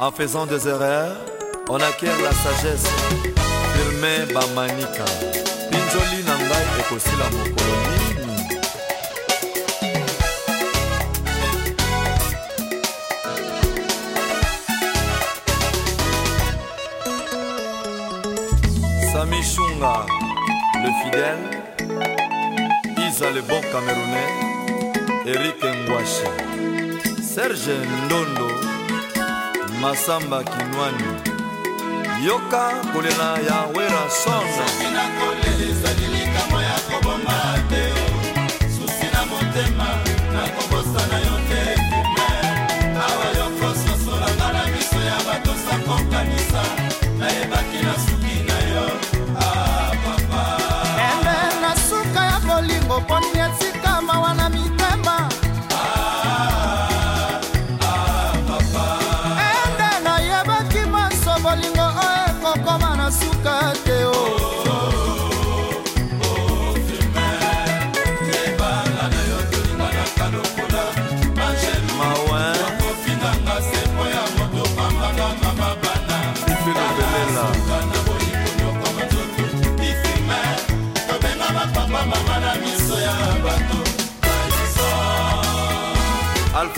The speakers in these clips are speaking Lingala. En faisant des erreurs, on acquiert la sagesse. Firmé Bamanika. Pinjoli Nangai et aussi la Mokolonie. Samy Shunga, le fidèle. Isa le bon camerounais. Eric Ngwashi. Serge Ndondo. masamba kinwani yoka kolela yawe rasona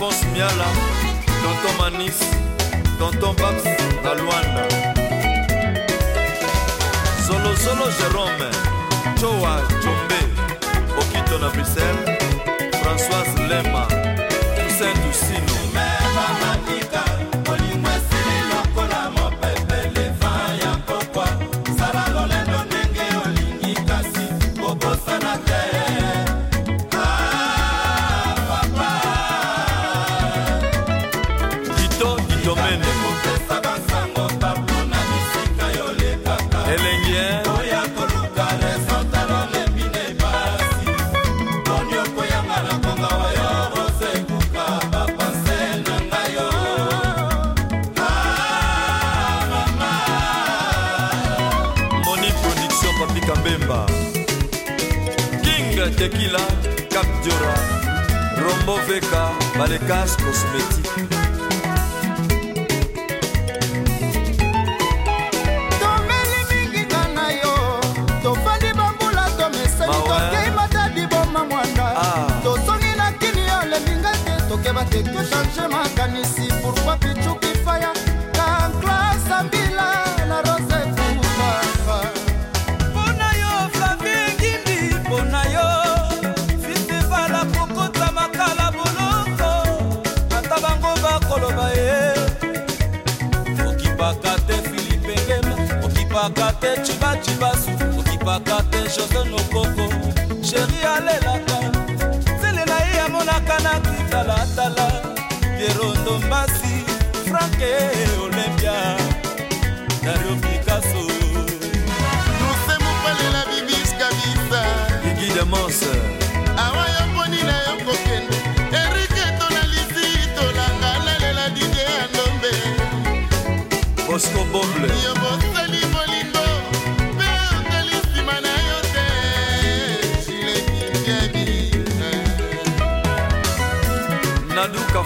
ponce miala tonton manif tonton babs na lwanda solosolo jérôme choa jombe okito na bruxelles françoise lema toussaint tousine tekila cap diora rombo veka balekas cosmétique okipaka te cibacibasu okipaka te jose nokoko sheri alelaka zele na ye amonaka na kitalatala pierondo mbasi franke olembia dario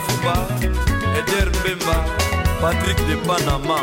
fuba eder mbemba patrik de panama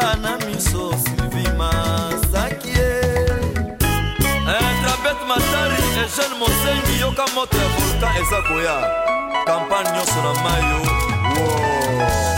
nanga na miso sylvi masaki ye eh. eh, trapet matari egene mosengi yoka moto ya volkan eza koya kampagne nyonso na mayo wo wow.